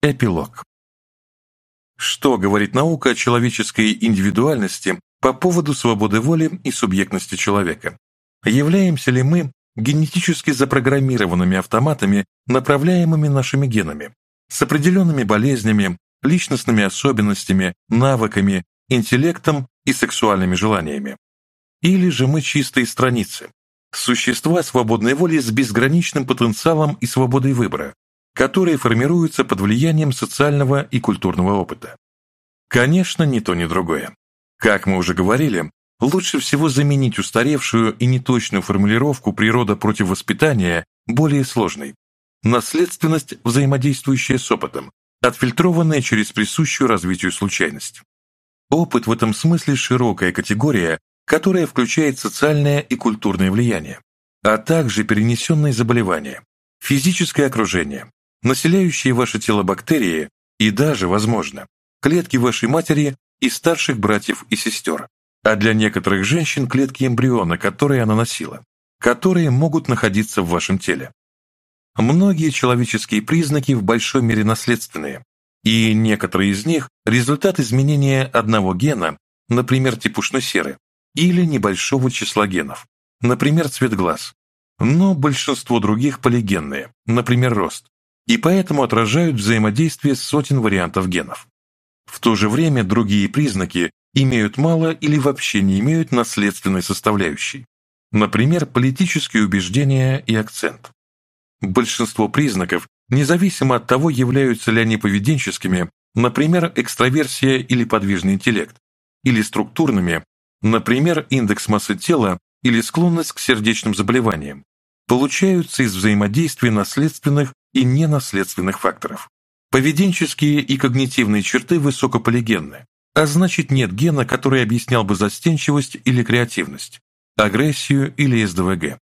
Эпилог. Что говорит наука о человеческой индивидуальности по поводу свободы воли и субъектности человека? Являемся ли мы генетически запрограммированными автоматами, направляемыми нашими генами, с определенными болезнями, личностными особенностями, навыками, интеллектом и сексуальными желаниями? Или же мы чистые страницы, существа свободной воли с безграничным потенциалом и свободой выбора, которые формируются под влиянием социального и культурного опыта. Конечно, ни то, ни другое. Как мы уже говорили, лучше всего заменить устаревшую и неточную формулировку «природа против воспитания» более сложной. Наследственность, взаимодействующая с опытом, отфильтрованная через присущую развитию случайность. Опыт в этом смысле широкая категория, которая включает социальное и культурное влияние, а также перенесенные заболевания, физическое окружение, населяющие ваше тело бактерии и даже, возможно, клетки вашей матери и старших братьев и сестер, а для некоторых женщин клетки эмбриона, которые она носила, которые могут находиться в вашем теле. Многие человеческие признаки в большой мере наследственные, и некоторые из них – результат изменения одного гена, например, типушной серы, или небольшого числа генов, например, цвет глаз, но большинство других полигенные, например, рост, и поэтому отражают взаимодействие сотен вариантов генов. В то же время другие признаки имеют мало или вообще не имеют наследственной составляющей. Например, политические убеждения и акцент. Большинство признаков, независимо от того, являются ли они поведенческими, например, экстраверсия или подвижный интеллект, или структурными, например, индекс массы тела или склонность к сердечным заболеваниям, получаются из взаимодействия наследственных и ненаследственных факторов. Поведенческие и когнитивные черты высокополигенны, а значит нет гена, который объяснял бы застенчивость или креативность, агрессию или СДВГ.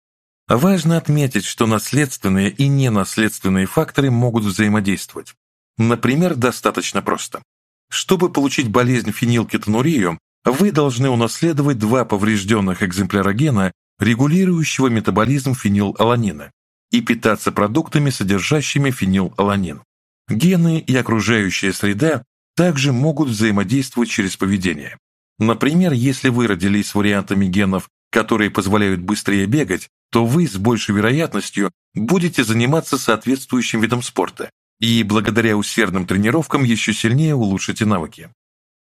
Важно отметить, что наследственные и ненаследственные факторы могут взаимодействовать. Например, достаточно просто. Чтобы получить болезнь фенилкетонурию, вы должны унаследовать два поврежденных экземпляра гена, регулирующего метаболизм фенилаланина и питаться продуктами, содержащими фенилаланин. Гены и окружающая среда также могут взаимодействовать через поведение. Например, если вы родились с вариантами генов, которые позволяют быстрее бегать, то вы с большей вероятностью будете заниматься соответствующим видом спорта и благодаря усердным тренировкам еще сильнее улучшите навыки.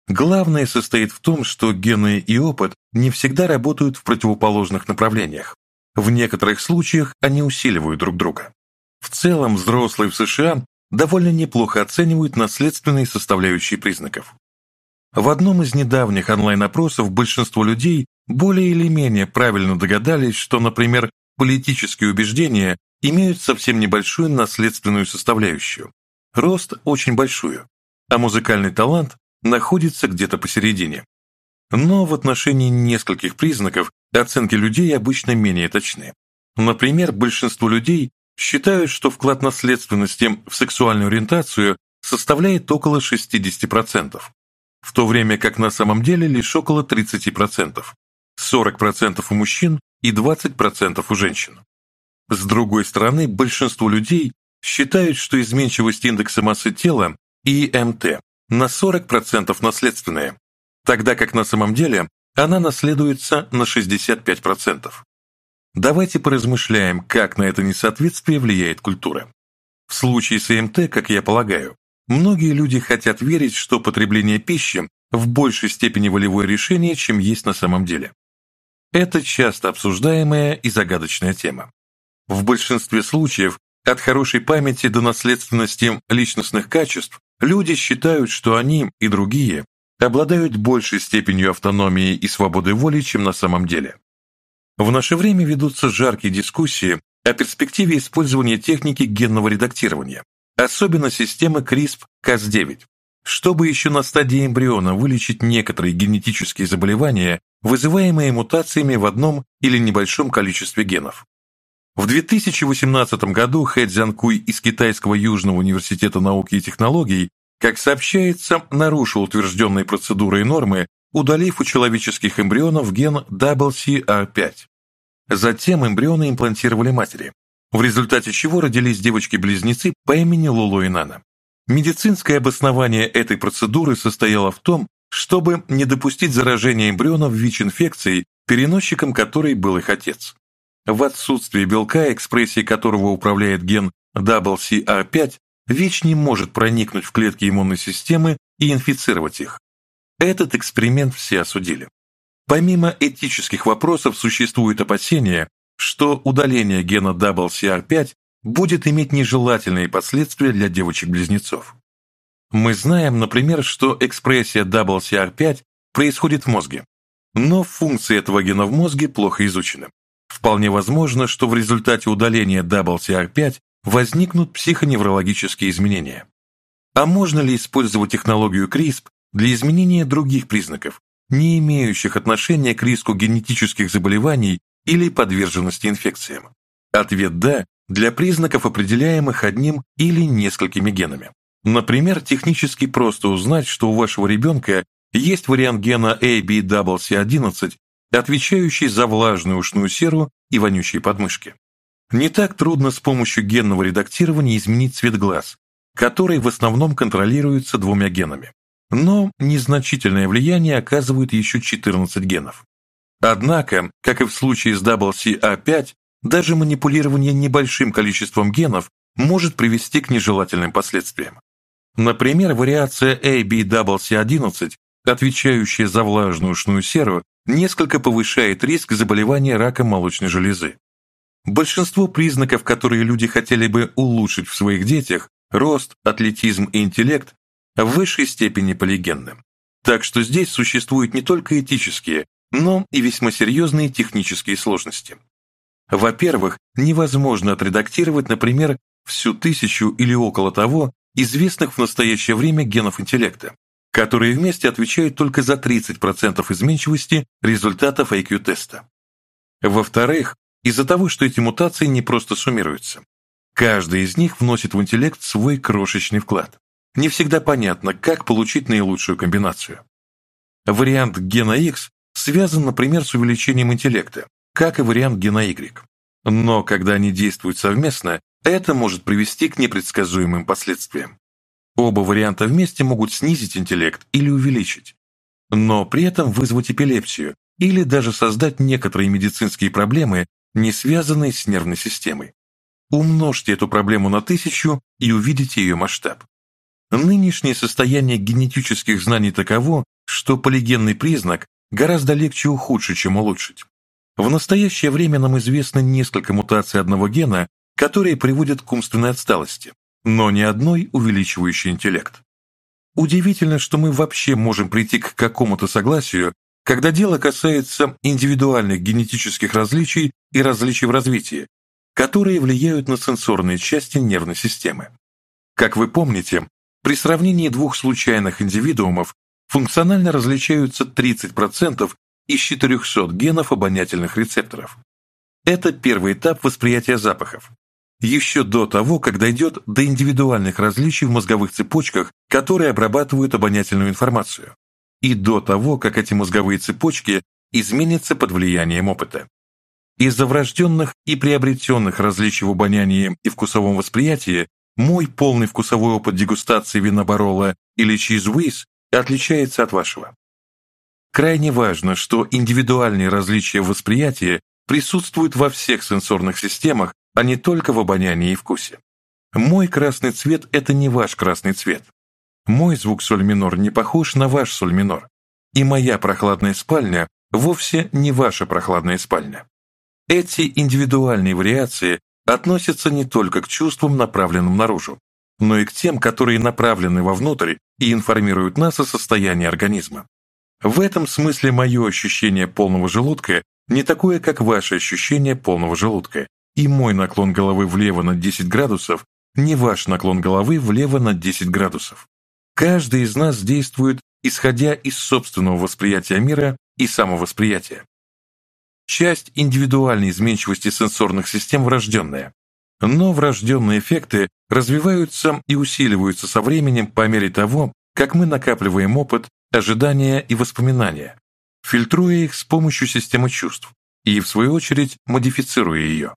Главное состоит в том, что гены и опыт не всегда работают в противоположных направлениях. В некоторых случаях они усиливают друг друга. В целом, взрослые в США довольно неплохо оценивают наследственные составляющие признаков. В одном из недавних онлайн-опросов большинство людей более или менее правильно догадались, что, например, политические убеждения имеют совсем небольшую наследственную составляющую, рост очень большую, а музыкальный талант находится где-то посередине. Но в отношении нескольких признаков Оценки людей обычно менее точны. Например, большинство людей считают, что вклад наследственности в сексуальную ориентацию составляет около 60%, в то время как на самом деле лишь около 30%, 40% у мужчин и 20% у женщин. С другой стороны, большинство людей считают, что изменчивость индекса массы тела и МТ на 40% наследственная, тогда как на самом деле она наследуется на 65%. Давайте поразмышляем, как на это несоответствие влияет культура. В случае с ЭМТ, как я полагаю, многие люди хотят верить, что потребление пищи в большей степени волевое решение, чем есть на самом деле. Это часто обсуждаемая и загадочная тема. В большинстве случаев от хорошей памяти до наследственности личностных качеств люди обладают большей степенью автономии и свободы воли, чем на самом деле. В наше время ведутся жаркие дискуссии о перспективе использования техники генного редактирования, особенно системы CRISPR-Cas9, чтобы еще на стадии эмбриона вылечить некоторые генетические заболевания, вызываемые мутациями в одном или небольшом количестве генов. В 2018 году Хэ Цзянкуй из Китайского Южного университета науки и технологий как сообщается, нарушил утвержденные процедуры и нормы, удалив у человеческих эмбрионов ген WCR5. Затем эмбрионы имплантировали матери, в результате чего родились девочки-близнецы по имени Лулу и Нана. Медицинское обоснование этой процедуры состояло в том, чтобы не допустить заражения эмбрионов ВИЧ-инфекцией, переносчиком которой был их отец. В отсутствии белка, экспрессией которого управляет ген WCR5, ВИЧ не может проникнуть в клетки иммунной системы и инфицировать их. Этот эксперимент все осудили. Помимо этических вопросов существует опасение, что удаление гена WCR5 будет иметь нежелательные последствия для девочек-близнецов. Мы знаем, например, что экспрессия WCR5 происходит в мозге, но функции этого гена в мозге плохо изучены. Вполне возможно, что в результате удаления WCR5 возникнут психоневрологические изменения. А можно ли использовать технологию CRISP для изменения других признаков, не имеющих отношения к риску генетических заболеваний или подверженности инфекциям? Ответ «да» для признаков, определяемых одним или несколькими генами. Например, технически просто узнать, что у вашего ребенка есть вариант гена ABWC11, отвечающий за влажную ушную серу и вонючие подмышки. Не так трудно с помощью генного редактирования изменить цвет глаз, который в основном контролируется двумя генами. Но незначительное влияние оказывают еще 14 генов. Однако, как и в случае с WCA5, даже манипулирование небольшим количеством генов может привести к нежелательным последствиям. Например, вариация ABWC11, отвечающая за влажную шную серу, несколько повышает риск заболевания раком молочной железы. Большинство признаков, которые люди хотели бы улучшить в своих детях, рост, атлетизм и интеллект, в высшей степени полигенны. Так что здесь существуют не только этические, но и весьма серьезные технические сложности. Во-первых, невозможно отредактировать, например, всю тысячу или около того известных в настоящее время генов интеллекта, которые вместе отвечают только за 30% изменчивости результатов IQ-теста. Во-вторых, из-за того, что эти мутации не просто суммируются. Каждый из них вносит в интеллект свой крошечный вклад. Не всегда понятно, как получить наилучшую комбинацию. Вариант гена X связан, например, с увеличением интеллекта, как и вариант гена Y. Но когда они действуют совместно, это может привести к непредсказуемым последствиям. Оба варианта вместе могут снизить интеллект или увеличить, но при этом вызвать эпилепсию или даже создать некоторые медицинские проблемы не связанные с нервной системой. Умножьте эту проблему на тысячу и увидите ее масштаб. Нынешнее состояние генетических знаний таково, что полигенный признак гораздо легче ухудшить, чем улучшить. В настоящее время нам известно несколько мутаций одного гена, которые приводят к умственной отсталости, но ни одной увеличивающей интеллект. Удивительно, что мы вообще можем прийти к какому-то согласию когда дело касается индивидуальных генетических различий и различий в развитии, которые влияют на сенсорные части нервной системы. Как вы помните, при сравнении двух случайных индивидуумов функционально различаются 30% из 400 генов обонятельных рецепторов. Это первый этап восприятия запахов. Еще до того, как дойдет до индивидуальных различий в мозговых цепочках, которые обрабатывают обонятельную информацию и до того, как эти мозговые цепочки изменятся под влиянием опыта. Из-за врожденных и приобретенных различий в обонянии и вкусовом восприятии мой полный вкусовой опыт дегустации виноборола или чизвейс отличается от вашего. Крайне важно, что индивидуальные различия в восприятии присутствуют во всех сенсорных системах, а не только в обонянии и вкусе. Мой красный цвет – это не ваш красный цвет. Мой звук соль-минор не похож на ваш соль-минор, и моя прохладная спальня вовсе не ваша прохладная спальня. Эти индивидуальные вариации относятся не только к чувствам, направленным наружу, но и к тем, которые направлены вовнутрь и информируют нас о состоянии организма. В этом смысле мое ощущение полного желудка не такое, как ваше ощущение полного желудка, и мой наклон головы влево на 10 градусов не ваш наклон головы влево на 10 градусов. Каждый из нас действует, исходя из собственного восприятия мира и самовосприятия. Часть индивидуальной изменчивости сенсорных систем врожденная, но врожденные эффекты развиваются и усиливаются со временем по мере того, как мы накапливаем опыт, ожидания и воспоминания, фильтруя их с помощью системы чувств и, в свою очередь, модифицируя ее.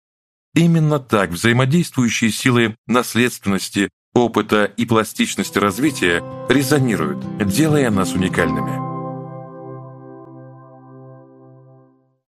Именно так взаимодействующие силы наследственности, опыта и пластичность развития резонируют, делая нас уникальными.